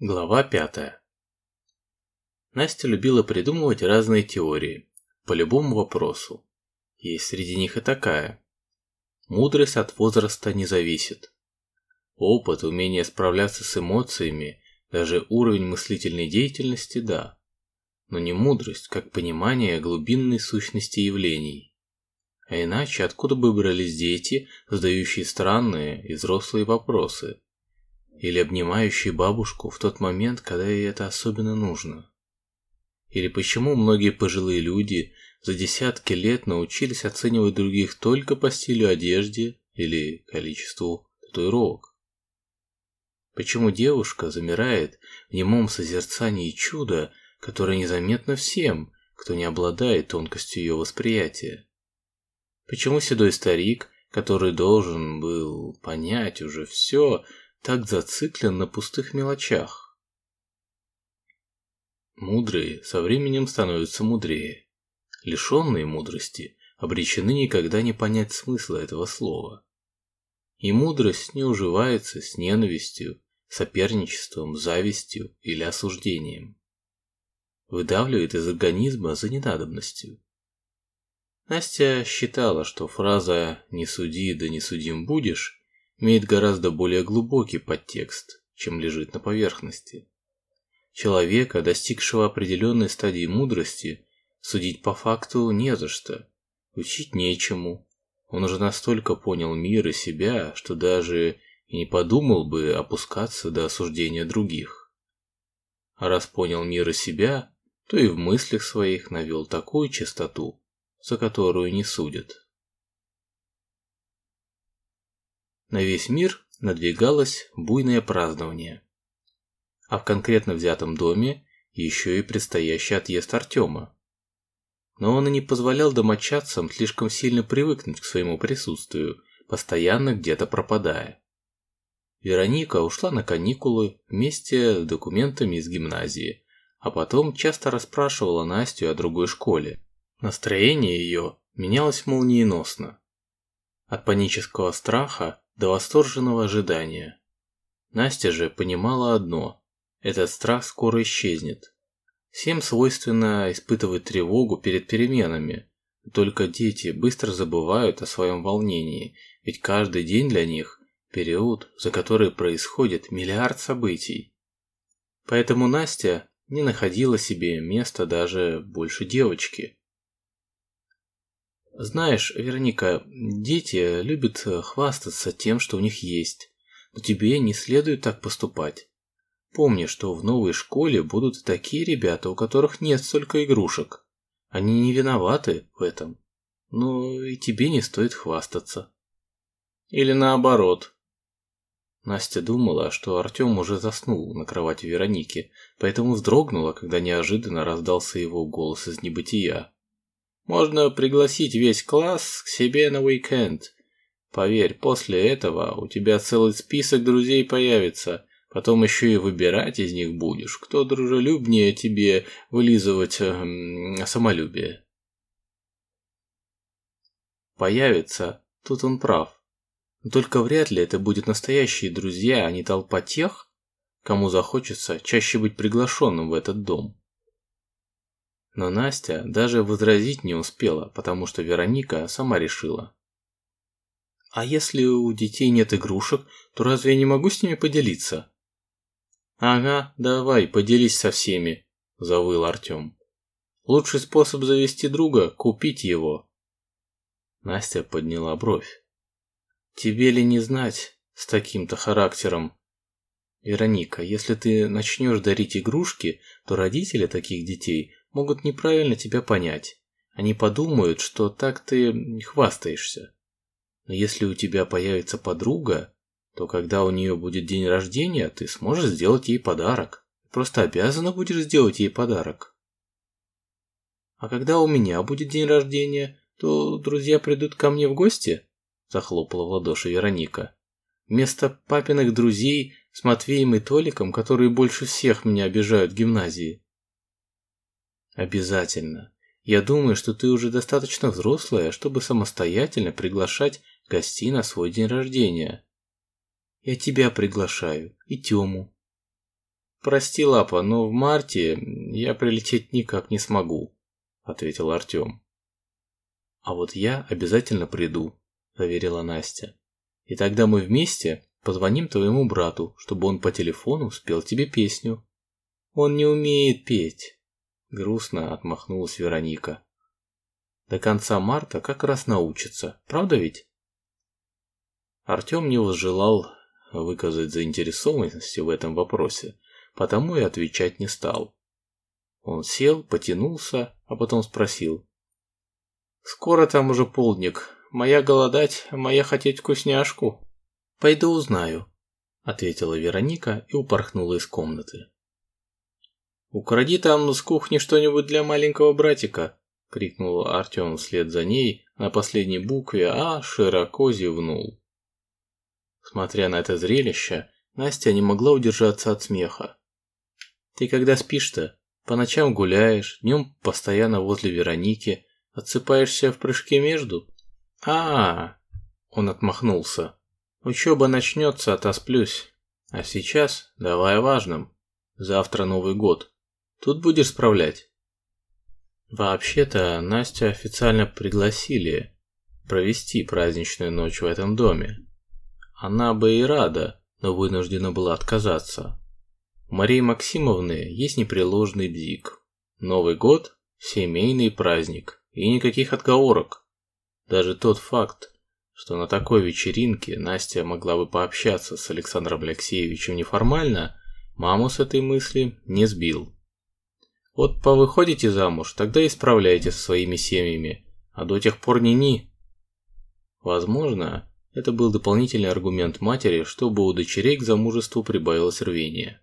Глава пятая. Настя любила придумывать разные теории по любому вопросу. Есть среди них и такая. Мудрость от возраста не зависит. Опыт, умение справляться с эмоциями, даже уровень мыслительной деятельности – да. Но не мудрость, как понимание глубинной сущности явлений. А иначе откуда бы брались дети, задающие странные и взрослые вопросы – или обнимающий бабушку в тот момент, когда ей это особенно нужно. Или почему многие пожилые люди за десятки лет научились оценивать других только по стилю одежды или количеству татуировок. Почему девушка замирает в немом созерцании чуда, которое незаметно всем, кто не обладает тонкостью ее восприятия? Почему седой старик, который должен был понять уже все, так зациклен на пустых мелочах. Мудрые со временем становятся мудрее. Лишенные мудрости обречены никогда не понять смысла этого слова. И мудрость не уживается с ненавистью, соперничеством, завистью или осуждением. Выдавливает из организма за ненадобностью. Настя считала, что фраза «не суди, да не судим будешь» имеет гораздо более глубокий подтекст, чем лежит на поверхности. Человека, достигшего определенной стадии мудрости, судить по факту не за что, учить нечему. Он уже настолько понял мир и себя, что даже и не подумал бы опускаться до осуждения других. А раз понял мир и себя, то и в мыслях своих навел такую чистоту, за которую не судят. На весь мир надвигалось буйное празднование. А в конкретно взятом доме еще и предстоящий отъезд Артема. Но он и не позволял домочадцам слишком сильно привыкнуть к своему присутствию, постоянно где-то пропадая. Вероника ушла на каникулы вместе с документами из гимназии, а потом часто расспрашивала Настю о другой школе. Настроение ее менялось молниеносно. От панического страха до восторженного ожидания. Настя же понимала одно – этот страх скоро исчезнет. Всем свойственно испытывать тревогу перед переменами, только дети быстро забывают о своем волнении, ведь каждый день для них – период, за который происходит миллиард событий. Поэтому Настя не находила себе места даже больше девочки – знаешь, Вероника, дети любят хвастаться тем, что у них есть. Но тебе не следует так поступать. Помни, что в новой школе будут такие ребята, у которых нет столько игрушек. Они не виноваты в этом. Но и тебе не стоит хвастаться. Или наоборот. Настя думала, что Артем уже заснул на кровати Вероники, поэтому вздрогнула, когда неожиданно раздался его голос из небытия. Можно пригласить весь класс к себе на уикенд. Поверь, после этого у тебя целый список друзей появится. Потом еще и выбирать из них будешь, кто дружелюбнее тебе вылизывать э, самолюбие. Появится, тут он прав. Но только вряд ли это будут настоящие друзья, а не толпа тех, кому захочется чаще быть приглашенным в этот дом. Но Настя даже возразить не успела, потому что Вероника сама решила. «А если у детей нет игрушек, то разве я не могу с ними поделиться?» «Ага, давай, поделись со всеми», – завыл Артем. «Лучший способ завести друга – купить его». Настя подняла бровь. «Тебе ли не знать с таким-то характером?» «Вероника, если ты начнешь дарить игрушки, то родители таких детей могут неправильно тебя понять. Они подумают, что так ты хвастаешься. Но если у тебя появится подруга, то когда у нее будет день рождения, ты сможешь сделать ей подарок. Просто обязана будешь сделать ей подарок. А когда у меня будет день рождения, то друзья придут ко мне в гости? Захлопала в ладоши Вероника. Вместо папиных друзей с Матвеем и Толиком, которые больше всех меня обижают в гимназии. Обязательно. Я думаю, что ты уже достаточно взрослая, чтобы самостоятельно приглашать гостей на свой день рождения. Я тебя приглашаю и Тему. Прости, Лапа, но в марте я прилететь никак не смогу, ответил Артем. А вот я обязательно приду, заверила Настя. И тогда мы вместе позвоним твоему брату, чтобы он по телефону спел тебе песню. Он не умеет петь, грустно отмахнулась Вероника. До конца марта как раз научится, правда ведь? Артем не возжелал выказать заинтересованности в этом вопросе, потому и отвечать не стал. Он сел, потянулся, а потом спросил. «Скоро там уже полдник. Моя голодать, моя хотеть вкусняшку». «Пойду узнаю», — ответила Вероника и упорхнула из комнаты. «Укради там с кухни что-нибудь для маленького братика», — крикнул Артем вслед за ней, на последней букве А широко зевнул. Смотря на это зрелище, Настя не могла удержаться от смеха. «Ты когда спишь-то? По ночам гуляешь, днем постоянно возле Вероники, отсыпаешься в прыжке между?» а, -а, -а Он отмахнулся. Учеба начнется, отосплюсь. А сейчас давай о важном. Завтра Новый год. Тут будешь справлять? Вообще-то Настю официально пригласили провести праздничную ночь в этом доме. Она бы и рада, но вынуждена была отказаться. У Марии Максимовны есть непреложный бзик. Новый год – семейный праздник, и никаких отговорок. Даже тот факт, что на такой вечеринке Настя могла бы пообщаться с Александром Алексеевичем неформально, маму с этой мысли не сбил. Вот повыходите замуж, тогда и справляйтесь со своими семьями, а до тех пор ни-ни. Возможно, это был дополнительный аргумент матери, чтобы у дочерей к замужеству прибавилось рвение.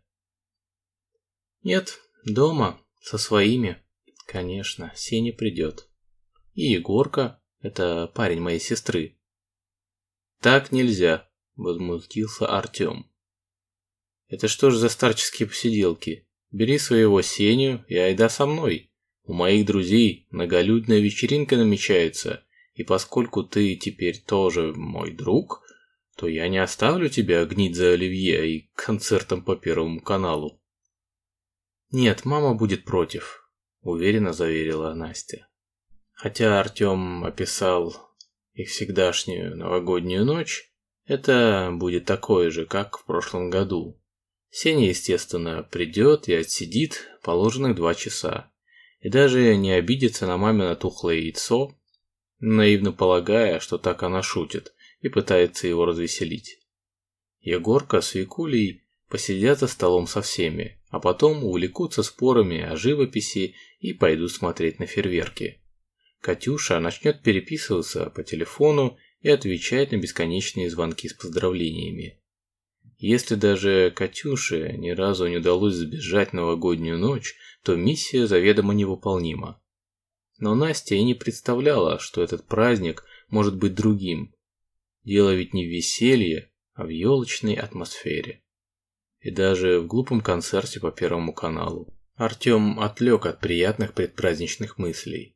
Нет, дома, со своими, конечно, Сеня придет. И Егорка, это парень моей сестры, «Так нельзя», – возмутился Артем. «Это что ж за старческие посиделки? Бери своего Сеню и айда со мной. У моих друзей многолюдная вечеринка намечается, и поскольку ты теперь тоже мой друг, то я не оставлю тебя гнить за оливье и концертом по Первому каналу». «Нет, мама будет против», – уверенно заверила Настя. Хотя Артем описал их всегдашнюю новогоднюю ночь, это будет такое же, как в прошлом году. Сеня, естественно, придет и отсидит положенных два часа. И даже не обидится на мамино тухлое яйцо, наивно полагая, что так она шутит и пытается его развеселить. Егорка с Викулей посидят за столом со всеми, а потом увлекутся спорами о живописи и пойдут смотреть на фейерверки. Катюша начнет переписываться по телефону и отвечать на бесконечные звонки с поздравлениями. Если даже Катюше ни разу не удалось сбежать новогоднюю ночь, то миссия заведомо невыполнима. Но Настя и не представляла, что этот праздник может быть другим. Дело ведь не в веселье, а в елочной атмосфере. И даже в глупом концерте по Первому каналу. Артем отвлек от приятных предпраздничных мыслей.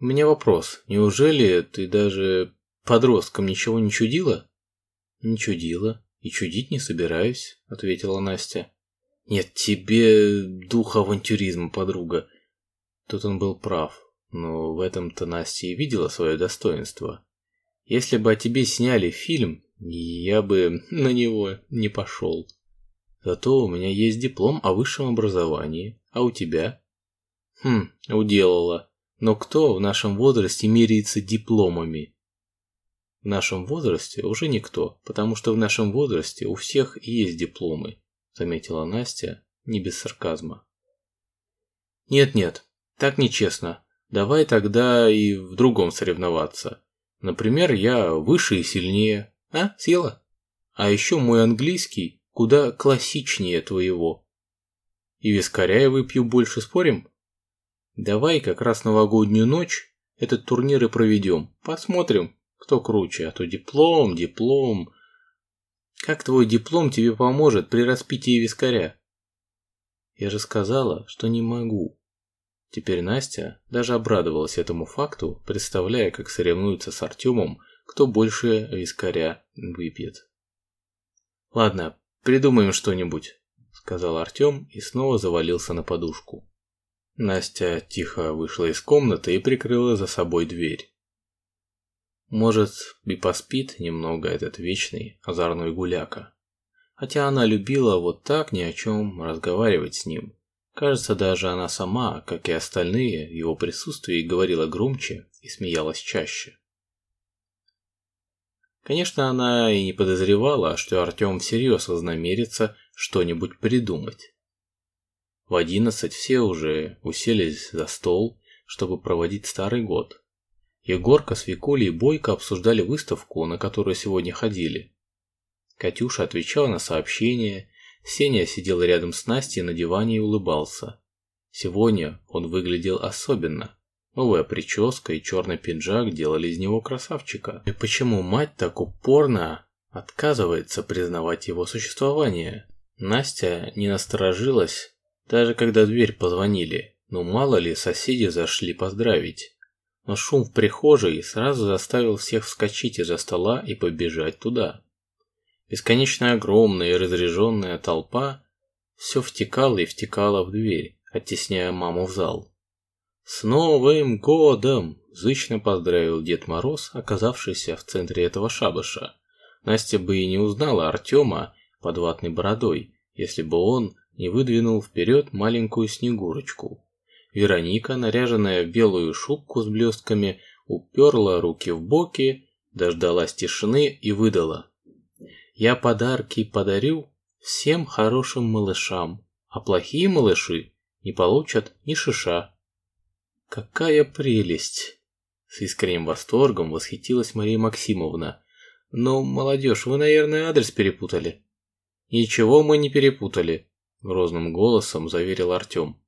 У меня вопрос. Неужели ты даже подростком ничего не чудила? Не чудила. И чудить не собираюсь, ответила Настя. Нет, тебе дух авантюризма, подруга. Тут он был прав. Но в этом-то Настя и видела свое достоинство. Если бы о тебе сняли фильм, я бы на него не пошел. Зато у меня есть диплом о высшем образовании. А у тебя? Хм, уделала. Но кто в нашем возрасте меряется дипломами? В нашем возрасте уже никто, потому что в нашем возрасте у всех есть дипломы, заметила Настя, не без сарказма. Нет-нет, так нечестно. Давай тогда и в другом соревноваться. Например, я выше и сильнее. А, съела? А еще мой английский куда классичнее твоего. И вискаря я выпью больше, спорим? Давай как раз новогоднюю ночь этот турнир и проведем. Посмотрим, кто круче, а то диплом, диплом. Как твой диплом тебе поможет при распитии вискаря? Я же сказала, что не могу. Теперь Настя даже обрадовалась этому факту, представляя, как соревнуются с Артемом, кто больше вискаря выпьет. Ладно, придумаем что-нибудь, сказал Артем и снова завалился на подушку. Настя тихо вышла из комнаты и прикрыла за собой дверь. Может, и поспит немного этот вечный озорной гуляка. Хотя она любила вот так ни о чем разговаривать с ним. Кажется, даже она сама, как и остальные, в его присутствии говорила громче и смеялась чаще. Конечно, она и не подозревала, что Артем всерьез вознамерится что-нибудь придумать. В одиннадцать все уже уселись за стол, чтобы проводить старый год. Егорка с Викулей бойко обсуждали выставку, на которую сегодня ходили. Катюша отвечала на сообщения, Сеня сидел рядом с Настей на диване и улыбался. Сегодня он выглядел особенно. Новая прическа и черный пиджак делали из него красавчика. И почему мать так упорно отказывается признавать его существование? Настя не насторожилась, даже когда дверь позвонили. Ну мало ли, соседи зашли поздравить. Но шум в прихожей сразу заставил всех вскочить из-за стола и побежать туда. Бесконечно огромная и разряженная толпа все втекала и втекала в дверь, оттесняя маму в зал. «С Новым годом!» – зычно поздравил Дед Мороз, оказавшийся в центре этого шабаша. Настя бы и не узнала Артема под ватной бородой, если бы он не выдвинул вперед маленькую Снегурочку. Вероника, наряженная в белую шубку с блестками, уперла руки в боки, дождалась тишины и выдала. «Я подарки подарю всем хорошим малышам, а плохие малыши не получат ни шиша». Какая прелесть! С искренним восторгом восхитилась Мария Максимовна. Но, молодежь, вы, наверное, адрес перепутали. Ничего мы не перепутали, грозным голосом заверил Артем.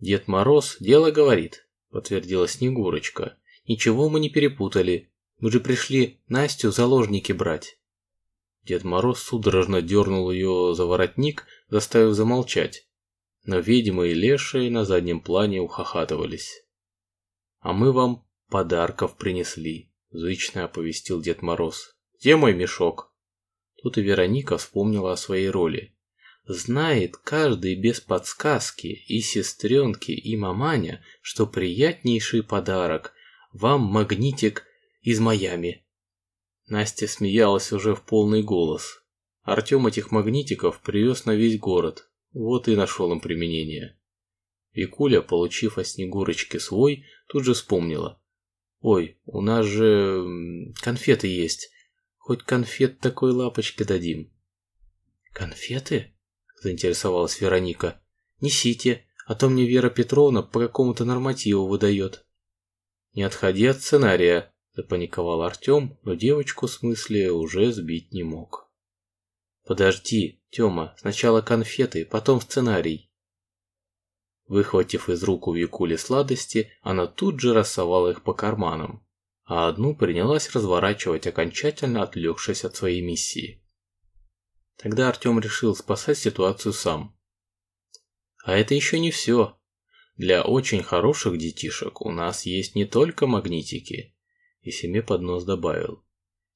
Дед Мороз дело говорит, подтвердила Снегурочка. Ничего мы не перепутали. Мы же пришли Настю заложники брать. Дед Мороз судорожно дернул ее за воротник, заставив замолчать но ведьмы и лешие на заднем плане ухахатывались. «А мы вам подарков принесли», – зычно оповестил Дед Мороз. «Где мой мешок?» Тут и Вероника вспомнила о своей роли. Знает каждый без подсказки, и сестренки, и маманя, что приятнейший подарок – вам магнитик из Майами. Настя смеялась уже в полный голос. Артем этих магнитиков привез на весь город, вот и нашел им применение. Викуля, получив от Снегурочки свой, тут же вспомнила. «Ой, у нас же конфеты есть. Хоть конфет такой лапочке дадим». «Конфеты?» – заинтересовалась Вероника. «Несите, а то мне Вера Петровна по какому-то нормативу выдает». «Не отходи от сценария», – запаниковал Артем, но девочку в смысле уже сбить не мог. «Подожди, Тёма, сначала конфеты, потом сценарий». Выхватив из рук у Викули сладости, она тут же рассовала их по карманам, а одну принялась разворачивать, окончательно отвлекшись от своей миссии. Тогда Артем решил спасать ситуацию сам. А это еще не все. Для очень хороших детишек у нас есть не только магнитики. И себе под нос добавил.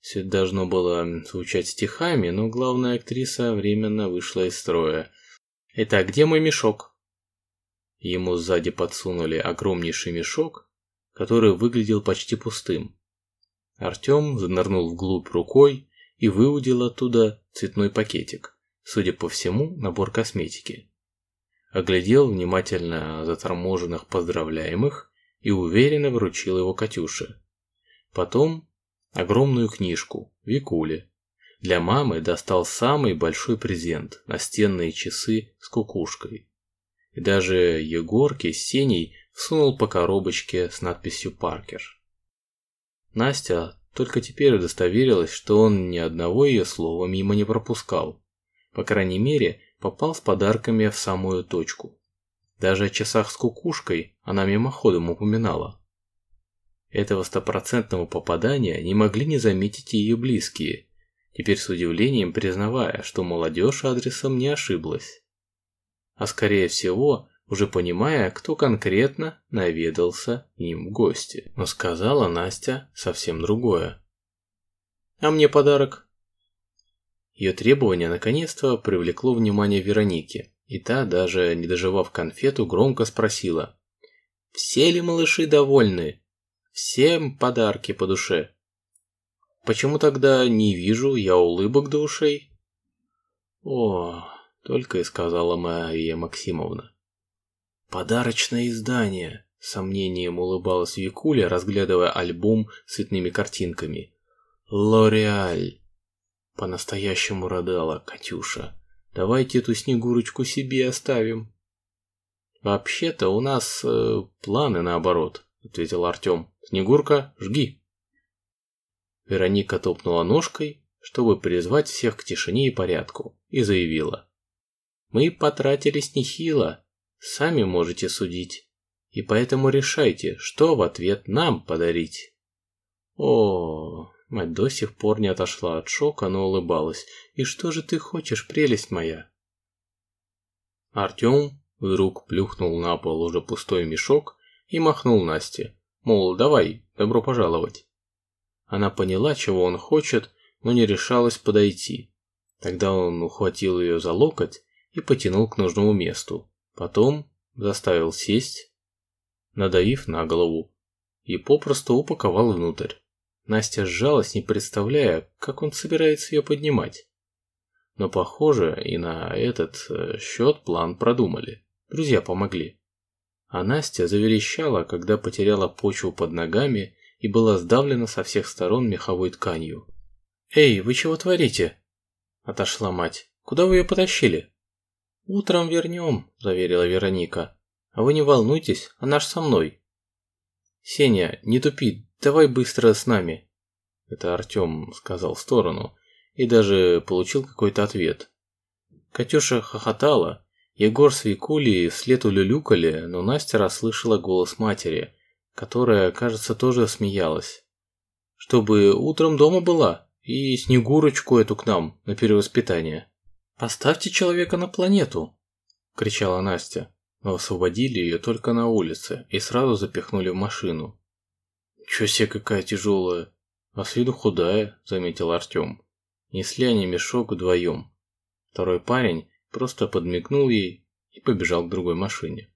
Все это должно было звучать стихами, но главная актриса временно вышла из строя. «Итак, где мой мешок?» Ему сзади подсунули огромнейший мешок, который выглядел почти пустым. Артем занырнул вглубь рукой и выудил оттуда цветной пакетик, судя по всему, набор косметики. Оглядел внимательно заторможенных поздравляемых и уверенно вручил его Катюше. Потом огромную книжку Викуле. Для мамы достал самый большой презент – настенные часы с кукушкой. И даже Егорке с Сеней всунул по коробочке с надписью «Паркер». Настя только теперь удостоверилась, что он ни одного ее слова мимо не пропускал. По крайней мере, попал с подарками в самую точку. Даже о часах с кукушкой она мимоходом упоминала. Этого стопроцентного попадания не могли не заметить ее близкие, теперь с удивлением признавая, что молодежь адресом не ошиблась. А скорее всего, уже понимая, кто конкретно наведался им в гости. Но сказала Настя совсем другое. «А мне подарок?» Ее требование наконец-то привлекло внимание Вероники, и та, даже не доживав конфету, громко спросила. «Все ли малыши довольны? Всем подарки по душе?» «Почему тогда не вижу я улыбок до ушей?» «О, только и сказала Мария Максимовна. «Подарочное издание», – сомнением улыбалась Викуля, разглядывая альбом с цветными картинками. «Лореаль». По-настоящему рыдала Катюша. «Давайте эту Снегурочку себе оставим». «Вообще-то у нас э, планы наоборот», – ответил Артем. «Снегурка, жги». Вероника топнула ножкой, чтобы призвать всех к тишине и порядку, и заявила. Мы потратились нехило, сами можете судить. И поэтому решайте, что в ответ нам подарить. О, мать до сих пор не отошла от шока, но улыбалась. И что же ты хочешь, прелесть моя? Артем вдруг плюхнул на пол уже пустой мешок и махнул Насте. Мол, давай, добро пожаловать. Она поняла, чего он хочет, но не решалась подойти. Тогда он ухватил ее за локоть и потянул к нужному месту. Потом заставил сесть, надавив на голову, и попросту упаковал внутрь. Настя сжалась, не представляя, как он собирается ее поднимать. Но, похоже, и на этот э, счет план продумали. Друзья помогли. А Настя заверещала, когда потеряла почву под ногами и была сдавлена со всех сторон меховой тканью. «Эй, вы чего творите?» Отошла мать. «Куда вы ее потащили?» «Утром вернем», – заверила Вероника. «А вы не волнуйтесь, она ж со мной». «Сеня, не тупи, давай быстро с нами». Это Артем сказал в сторону и даже получил какой-то ответ. Катюша хохотала, Егор с Викулей вслед улюлюкали, но Настя расслышала голос матери, которая, кажется, тоже смеялась. «Чтобы утром дома была и Снегурочку эту к нам на перевоспитание». «Оставьте человека на планету!» – кричала Настя, но освободили ее только на улице и сразу запихнули в машину. «Чё себе какая тяжелая, а с виду худая», – заметил Артем. Несли они мешок вдвоем. Второй парень просто подмигнул ей и побежал к другой машине.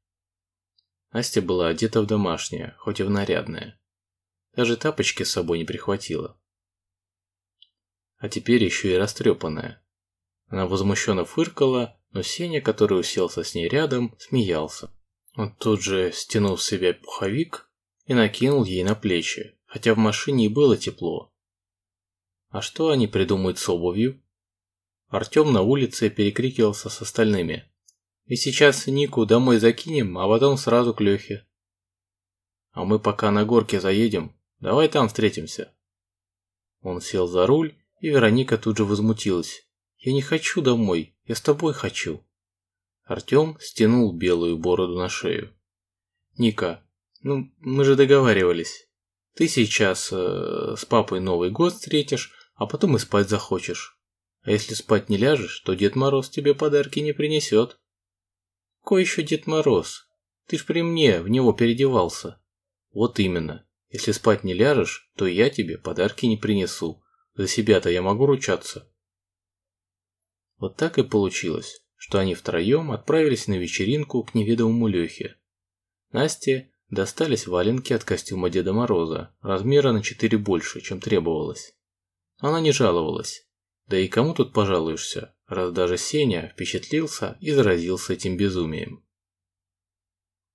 Настя была одета в домашнее, хоть и в нарядное. Даже тапочки с собой не прихватила. А теперь еще и растрепанная. Она возмущенно фыркала, но Сеня, который уселся с ней рядом, смеялся. Он тут же стянул с себя пуховик и накинул ей на плечи, хотя в машине и было тепло. А что они придумают с обувью? Артем на улице перекрикивался с остальными. И сейчас Нику домой закинем, а потом сразу к Лехе. А мы пока на горке заедем, давай там встретимся. Он сел за руль, и Вероника тут же возмутилась. Я не хочу домой, я с тобой хочу. Артем стянул белую бороду на шею. Ника, ну мы же договаривались. Ты сейчас э, с папой Новый год встретишь, а потом и спать захочешь. А если спать не ляжешь, то Дед Мороз тебе подарки не принесет. Кой еще Дед Мороз? Ты ж при мне в него переодевался. Вот именно. Если спать не ляжешь, то я тебе подарки не принесу. За себя-то я могу ручаться. Вот так и получилось, что они втроем отправились на вечеринку к неведомому Лехе. Насте достались валенки от костюма Деда Мороза, размера на 4 больше, чем требовалось. Она не жаловалась. Да и кому тут пожалуешься, раз даже Сеня впечатлился и заразился этим безумием.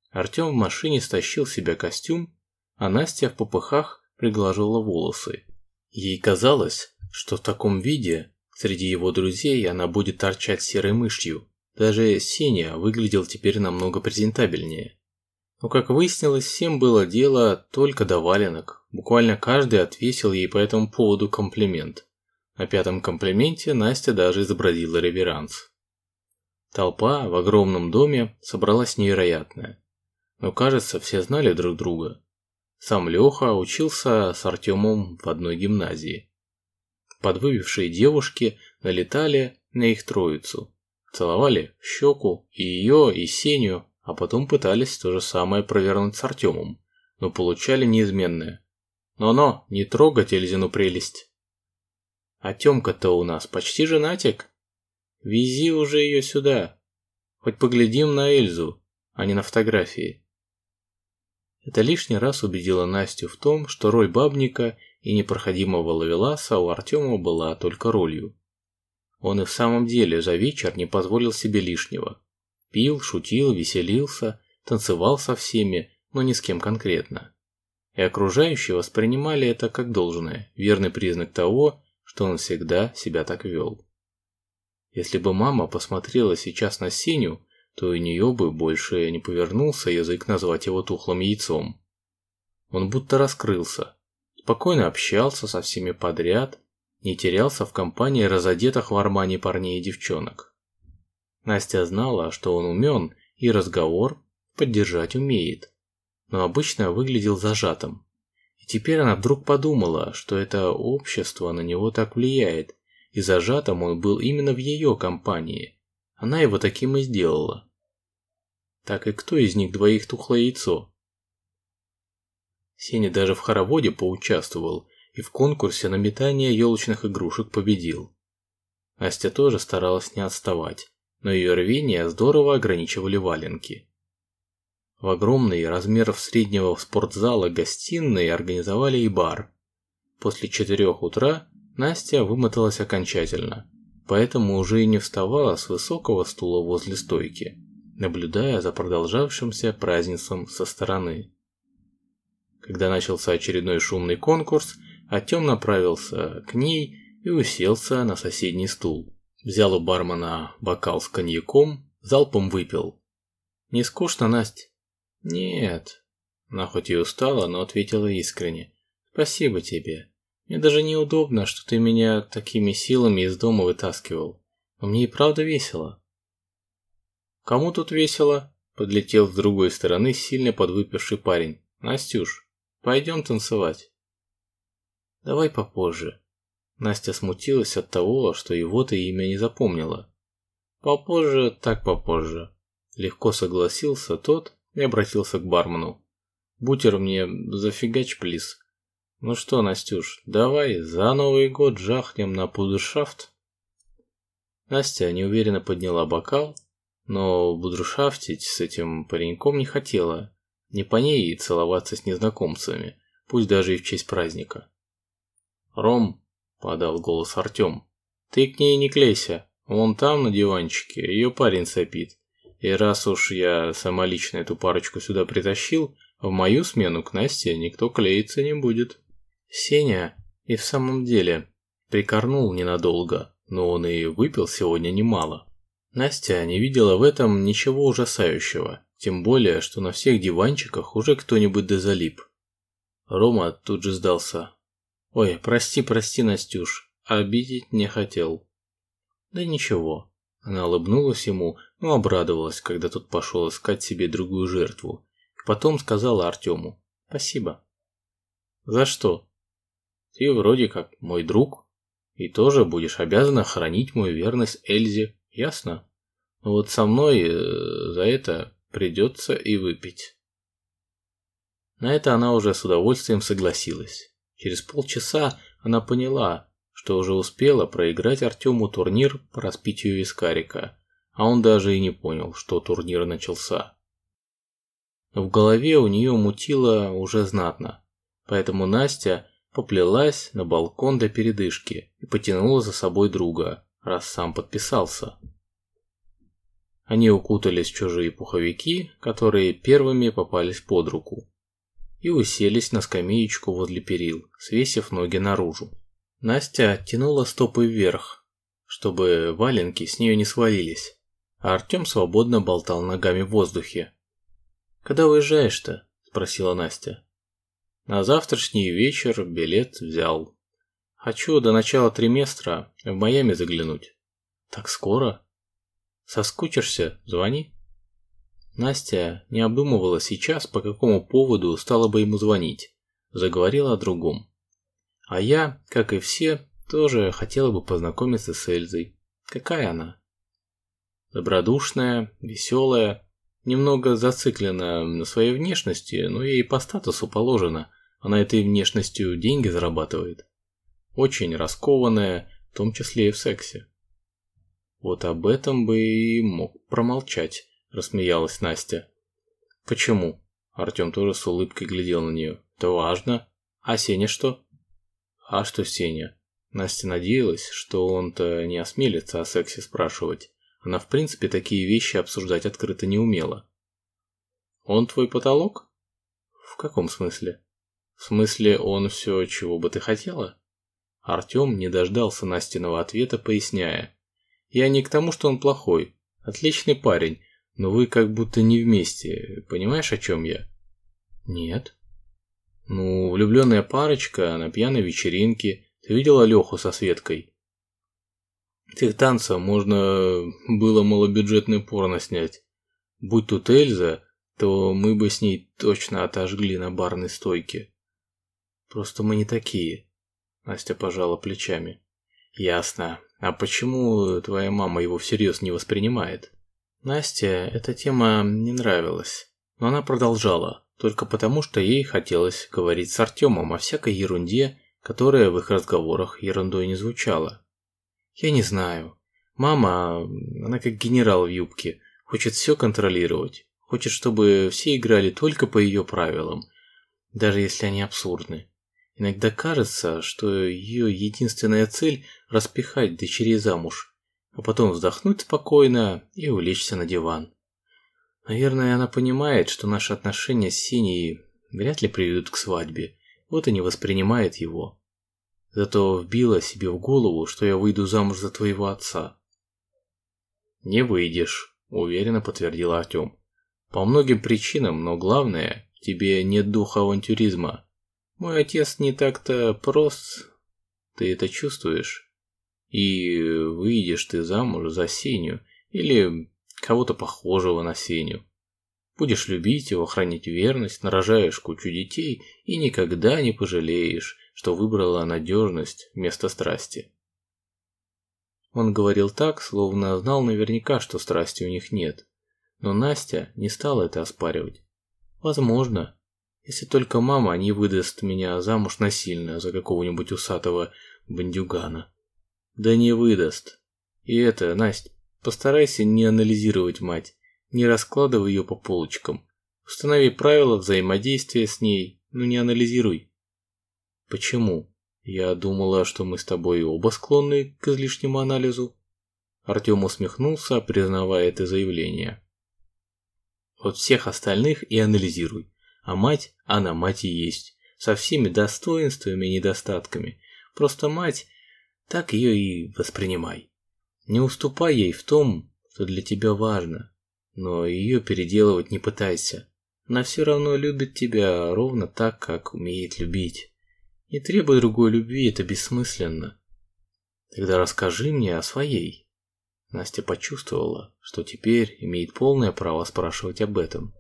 Артем в машине стащил себе костюм, а Настя в попыхах приглаживала волосы. Ей казалось, что в таком виде Среди его друзей она будет торчать серой мышью. Даже Сеня выглядел теперь намного презентабельнее. Но, как выяснилось, всем было дело только до валенок. Буквально каждый отвесил ей по этому поводу комплимент. На пятом комплименте Настя даже изобразила реверанс. Толпа в огромном доме собралась невероятная. Но, кажется, все знали друг друга. Сам Леха учился с Артемом в одной гимназии. Подвывившие девушки налетали на их троицу. Целовали щеку и ее, и Сеню, а потом пытались то же самое провернуть с Артемом, но получали неизменное. Но-но, не трогать Эльзину прелесть. А Тёмка-то у нас почти женатик. Вези уже ее сюда. Хоть поглядим на Эльзу, а не на фотографии. Это лишний раз убедило Настю в том, что роль бабника и непроходимого ловеласа у Артема была только ролью. Он и в самом деле за вечер не позволил себе лишнего. Пил, шутил, веселился, танцевал со всеми, но ни с кем конкретно. И окружающие воспринимали это как должное, верный признак того, что он всегда себя так вел. Если бы мама посмотрела сейчас на Синю, то у нее бы больше не повернулся язык назвать его тухлым яйцом. Он будто раскрылся, спокойно общался со всеми подряд, не терялся в компании разодетых в армане парней и девчонок. Настя знала, что он умен и разговор поддержать умеет, но обычно выглядел зажатым. И теперь она вдруг подумала, что это общество на него так влияет, и зажатым он был именно в ее компании. Она его таким и сделала. Так и кто из них двоих тухлое яйцо? Сеня даже в хороводе поучаствовал и в конкурсе на метание елочных игрушек победил. Настя тоже старалась не отставать, но ее рвение здорово ограничивали валенки. В огромной размеров среднего спортзала гостиной организовали и бар. После четырех утра Настя вымоталась окончательно, поэтому уже и не вставала с высокого стула возле стойки, наблюдая за продолжавшимся празднеством со стороны. Когда начался очередной шумный конкурс, Артем направился к ней и уселся на соседний стул. Взял у бармена бокал с коньяком, залпом выпил. «Не скучно, Настя?» «Нет». Она хоть и устала, но ответила искренне. «Спасибо тебе. Мне даже неудобно, что ты меня такими силами из дома вытаскивал. Но мне и правда весело». «Кому тут весело?» Подлетел с другой стороны сильно подвыпивший парень. «Настюш, пойдем танцевать». «Давай попозже». Настя смутилась от того, что его-то имя не запомнила. «Попозже, так попозже». Легко согласился тот, и обратился к бармену. «Бутер мне зафигач, плиз». «Ну что, Настюш, давай за Новый год жахнем на пудершафт?» Настя неуверенно подняла бокал, но будрушафтить с этим пареньком не хотела. Не по ней и целоваться с незнакомцами, пусть даже и в честь праздника. «Ром», — подал голос Артем, — «ты к ней не клейся, вон там на диванчике ее парень сопит. И раз уж я самолично эту парочку сюда притащил, в мою смену к Насте никто клеиться не будет. Сеня и в самом деле прикорнул ненадолго, но он и выпил сегодня немало. Настя не видела в этом ничего ужасающего, тем более, что на всех диванчиках уже кто-нибудь дозалип. Рома тут же сдался. «Ой, прости, прости, Настюш, обидеть не хотел». «Да ничего». Она улыбнулась ему, но обрадовалась, когда тот пошел искать себе другую жертву. Потом сказала Артему «Спасибо». «За что?» «Ты вроде как мой друг, и тоже будешь обязана хранить мою верность Эльзе, ясно? Но вот со мной э, за это придется и выпить». На это она уже с удовольствием согласилась. Через полчаса она поняла, что уже успела проиграть Артему турнир по распитию вискарика, а он даже и не понял, что турнир начался. В голове у нее мутило уже знатно, поэтому Настя поплелась на балкон до передышки и потянула за собой друга, раз сам подписался. Они укутались в чужие пуховики, которые первыми попались под руку, и уселись на скамеечку возле перил, свесив ноги наружу. Настя тянула стопы вверх, чтобы валенки с нее не свалились а Артем свободно болтал ногами в воздухе. «Когда уезжаешь-то?» – спросила Настя. «На завтрашний вечер билет взял. Хочу до начала триместра в Майами заглянуть». «Так скоро?» «Соскучишься? Звони». Настя не обдумывала сейчас, по какому поводу стала бы ему звонить. Заговорила о другом. А я, как и все, тоже хотела бы познакомиться с Эльзой. Какая она? Добродушная, веселая, немного зациклена на своей внешности, но ей по статусу положено, она этой внешностью деньги зарабатывает. очень раскованная, в том числе и в сексе. Вот об этом бы и мог промолчать, рассмеялась Настя. Почему? Артем тоже с улыбкой глядел на нее. Это важно. А Сеня что? А что Сеня? Настя надеялась, что он-то не осмелится о сексе спрашивать. Она в принципе такие вещи обсуждать открыто не умела. Он твой потолок? В каком смысле? В смысле, он все, чего бы ты хотела? Артем не дождался Настиного ответа, поясняя. Я не к тому, что он плохой. Отличный парень, но вы как будто не вместе. Понимаешь, о чем я? Нет. Ну, влюбленная парочка на пьяной вечеринке. Ты видела Леху со Светкой? Тех танца можно было малобюджетное порно снять. Будь тут Эльза, то мы бы с ней точно отожгли на барной стойке. Просто мы не такие. Настя пожала плечами. Ясно. А почему твоя мама его всерьез не воспринимает? Насте эта тема не нравилась, но она продолжала, только потому, что ей хотелось говорить с Артемом о всякой ерунде, которая в их разговорах ерундой не звучала. Я не знаю. Мама, она как генерал в юбке, хочет все контролировать. Хочет, чтобы все играли только по ее правилам, даже если они абсурдны. Иногда кажется, что ее единственная цель – распихать дочерей замуж, а потом вздохнуть спокойно и улечься на диван. Наверное, она понимает, что наши отношения с Синей вряд ли приведут к свадьбе, вот и не воспринимает его. Зато вбила себе в голову, что я выйду замуж за твоего отца. «Не выйдешь», – уверенно подтвердил Артем. По многим причинам, но главное, тебе нет духа авантюризма. Мой отец не так-то прост. Ты это чувствуешь? И выйдешь ты замуж за Сеню или кого-то похожего на Сеню. Будешь любить его, хранить верность, нарожаешь кучу детей и никогда не пожалеешь, что выбрала надежность вместо страсти. Он говорил так, словно знал наверняка, что страсти у них нет. Но Настя не стала это оспаривать. Возможно, если только мама не выдаст меня замуж насильно за какого-нибудь усатого бандюгана. Да не выдаст. И это, Настя, постарайся не анализировать мать, не раскладывай ее по полочкам. Установи правила взаимодействия с ней, но не анализируй. Почему? Я думала, что мы с тобой оба склонны к излишнему анализу. Артем усмехнулся, признавая это заявление. Вот всех остальных и анализируй. А мать, она мать и есть. Со всеми достоинствами и недостатками. Просто мать, так ее и воспринимай. Не уступай ей в том, что для тебя важно. Но ее переделывать не пытайся. Она все равно любит тебя ровно так, как умеет любить. Не требуй другой любви, это бессмысленно. Тогда расскажи мне о своей. Настя почувствовала, что теперь имеет полное право спрашивать об этом.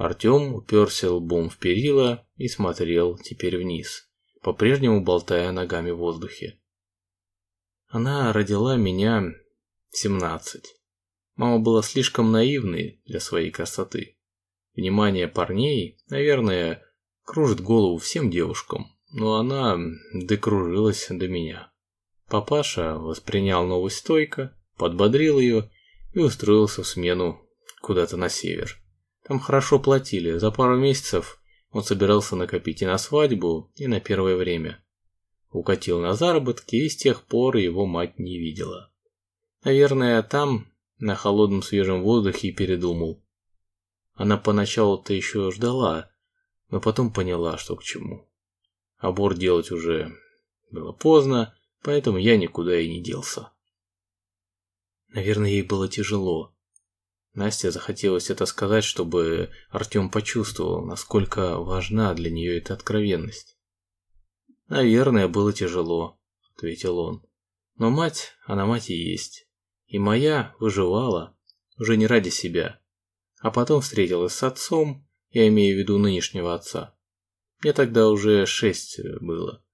Артем уперся лбом в перила и смотрел теперь вниз, по-прежнему болтая ногами в воздухе. Она родила меня в 17. Мама была слишком наивной для своей красоты. Внимание парней, наверное, кружит голову всем девушкам, но она докружилась до меня. Папаша воспринял новость стойко, подбодрил ее и устроился в смену куда-то на север. Там хорошо платили, за пару месяцев он собирался накопить и на свадьбу, и на первое время. Укатил на заработки, и с тех пор его мать не видела. Наверное, там, на холодном свежем воздухе, и передумал. Она поначалу-то еще ждала, но потом поняла, что к чему. Аборт делать уже было поздно, поэтому я никуда и не делся. Наверное, ей было тяжело. Насте захотелось это сказать, чтобы Артем почувствовал, насколько важна для нее эта откровенность. «Наверное, было тяжело», — ответил он. «Но мать, она мать и есть. И моя выживала, уже не ради себя. А потом встретилась с отцом, я имею в виду нынешнего отца. Мне тогда уже шесть было.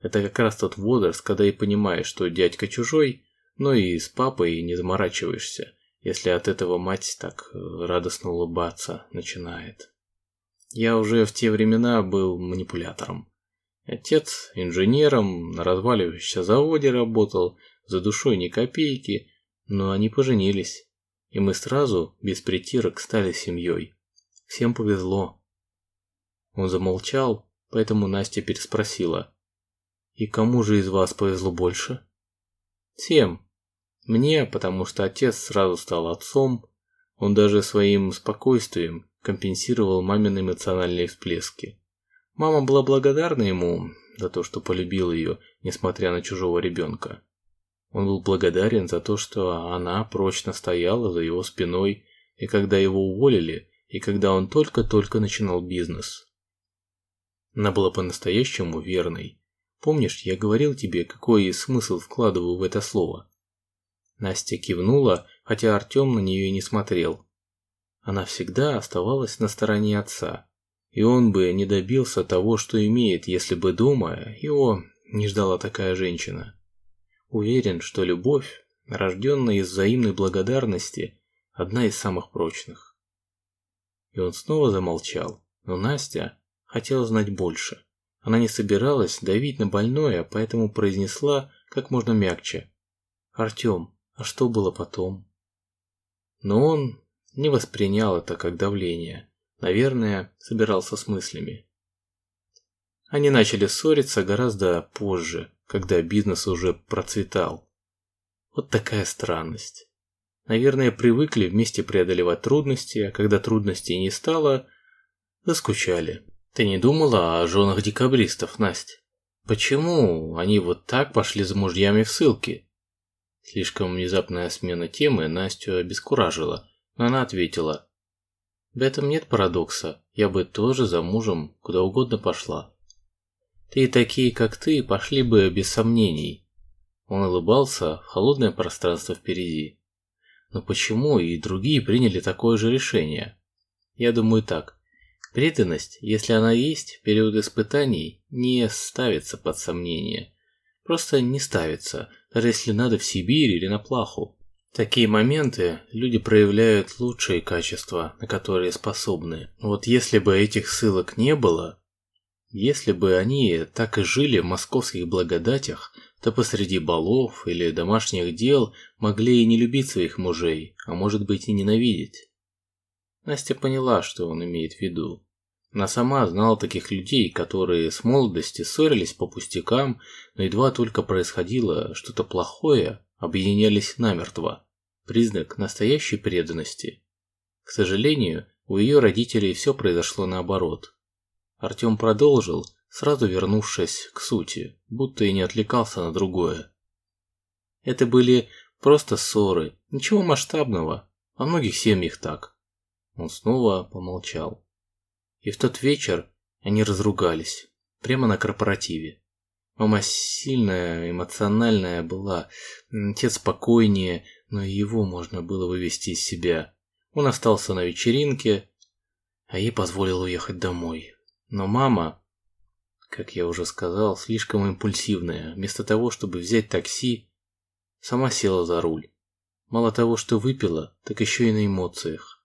Это как раз тот возраст, когда и понимаешь, что дядька чужой, но и с папой не заморачиваешься, если от этого мать так радостно улыбаться начинает. Я уже в те времена был манипулятором. Отец инженером на разваливающемся заводе работал, за душой ни копейки, но они поженились. И мы сразу, без притирок, стали семьей. Всем повезло. Он замолчал, поэтому Настя переспросила. И кому же из вас повезло больше? Всем. Мне, потому что отец сразу стал отцом. Он даже своим спокойствием компенсировал мамины эмоциональные всплески. Мама была благодарна ему за то, что полюбил ее, несмотря на чужого ребенка. Он был благодарен за то, что она прочно стояла за его спиной, и когда его уволили, и когда он только-только начинал бизнес. Она была по-настоящему верной. Помнишь, я говорил тебе, какой смысл вкладываю в это слово? Настя кивнула, хотя Артем на нее и не смотрел. Она всегда оставалась на стороне отца, и он бы не добился того, что имеет, если бы дома его не ждала такая женщина. Уверен, что любовь, рожденная из взаимной благодарности, одна из самых прочных. И он снова замолчал, но Настя хотела знать больше. Она не собиралась давить на больное, поэтому произнесла как можно мягче. «Артем, а что было потом?» Но он не воспринял это как давление. Наверное, собирался с мыслями. Они начали ссориться гораздо позже, когда бизнес уже процветал. Вот такая странность. Наверное, привыкли вместе преодолевать трудности, а когда трудностей не стало, заскучали. Ты не думала о женах декабристов, Настя? Почему они вот так пошли за мужьями в ссылки? Слишком внезапная смена темы Настю обескуражила, но она ответила. В этом нет парадокса, я бы тоже за мужем куда угодно пошла. Ты и такие, как ты, пошли бы без сомнений. Он улыбался в холодное пространство впереди. Но почему и другие приняли такое же решение? Я думаю так. Преданность, если она есть, в период испытаний не ставится под сомнение. Просто не ставится, если надо в Сибирь или на плаху. Такие моменты люди проявляют лучшие качества, на которые способны. Вот если бы этих ссылок не было, если бы они так и жили в московских благодатях, то посреди балов или домашних дел могли и не любить своих мужей, а может быть и ненавидеть. Настя поняла, что он имеет в виду. Она сама знала таких людей, которые с молодости ссорились по пустякам, но едва только происходило что-то плохое, объединялись намертво. Признак настоящей преданности. К сожалению, у ее родителей все произошло наоборот. Артем продолжил, сразу вернувшись к сути, будто и не отвлекался на другое. Это были просто ссоры, ничего масштабного, во многих семьях так. Он снова помолчал. И в тот вечер они разругались, прямо на корпоративе. Мама сильная, эмоциональная была, отец спокойнее, но его можно было вывести из себя. Он остался на вечеринке, а ей позволил уехать домой. Но мама, как я уже сказал, слишком импульсивная. Вместо того, чтобы взять такси, сама села за руль. Мало того, что выпила, так еще и на эмоциях.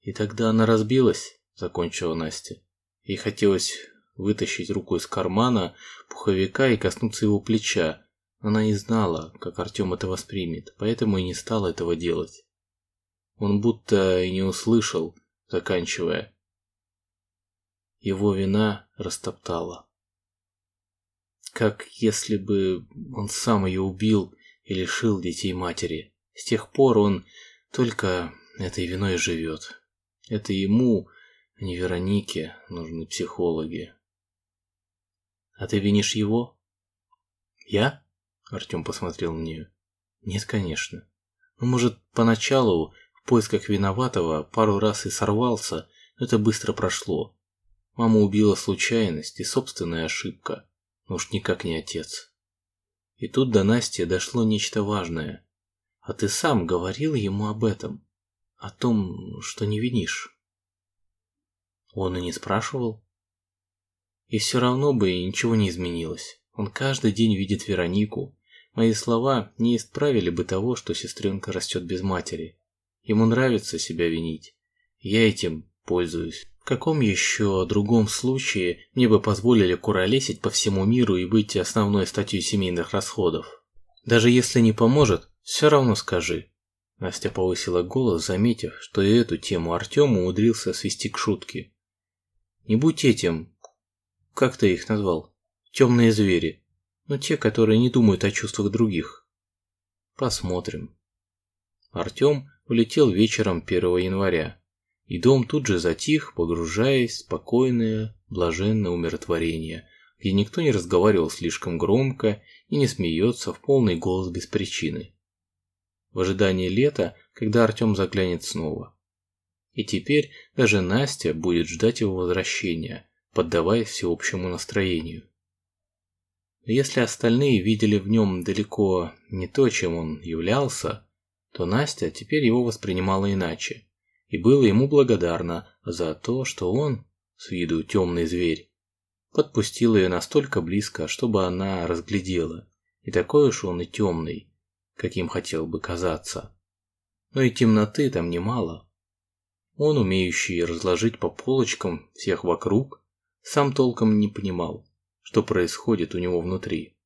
И тогда она разбилась, закончила Настя. Ей хотелось вытащить руку из кармана пуховика и коснуться его плеча. Она не знала, как Артем это воспримет, поэтому и не стала этого делать. Он будто и не услышал, заканчивая. Его вина растоптала. Как если бы он сам ее убил и лишил детей матери. С тех пор он только этой виной живет. Это ему, не Веронике, нужны психологи. А ты винишь его? Я? Артем посмотрел на нее. Нет, конечно. Ну, может, поначалу в поисках виноватого пару раз и сорвался, но это быстро прошло. Маму убила случайность и собственная ошибка, но уж никак не отец. И тут до Насти дошло нечто важное. А ты сам говорил ему об этом, о том, что не винишь. Он и не спрашивал. И все равно бы ничего не изменилось. Он каждый день видит Веронику. Мои слова не исправили бы того, что сестренка растет без матери. Ему нравится себя винить. Я этим пользуюсь каком еще другом случае мне бы позволили куролесить по всему миру и быть основной статьей семейных расходов? Даже если не поможет, все равно скажи. Настя повысила голос, заметив, что и эту тему Артем умудрился свести к шутке. Не будь этим, как ты их назвал, темные звери, но те, которые не думают о чувствах других. Посмотрим. Артем улетел вечером 1 января, и дом тут же затих, погружаясь в спокойное, блаженное умиротворение, где никто не разговаривал слишком громко и не смеется в полный голос без причины. В ожидании лета, когда Артем заглянет снова. И теперь даже Настя будет ждать его возвращения, поддаваясь всеобщему настроению. Если остальные видели в нем далеко не то, чем он являлся, то Настя теперь его воспринимала иначе и была ему благодарна за то, что он, с виду темный зверь, подпустил ее настолько близко, чтобы она разглядела, и такой уж он и темный, каким хотел бы казаться. Но и темноты там немало. Он, умеющий разложить по полочкам всех вокруг, сам толком не понимал, что происходит у него внутри.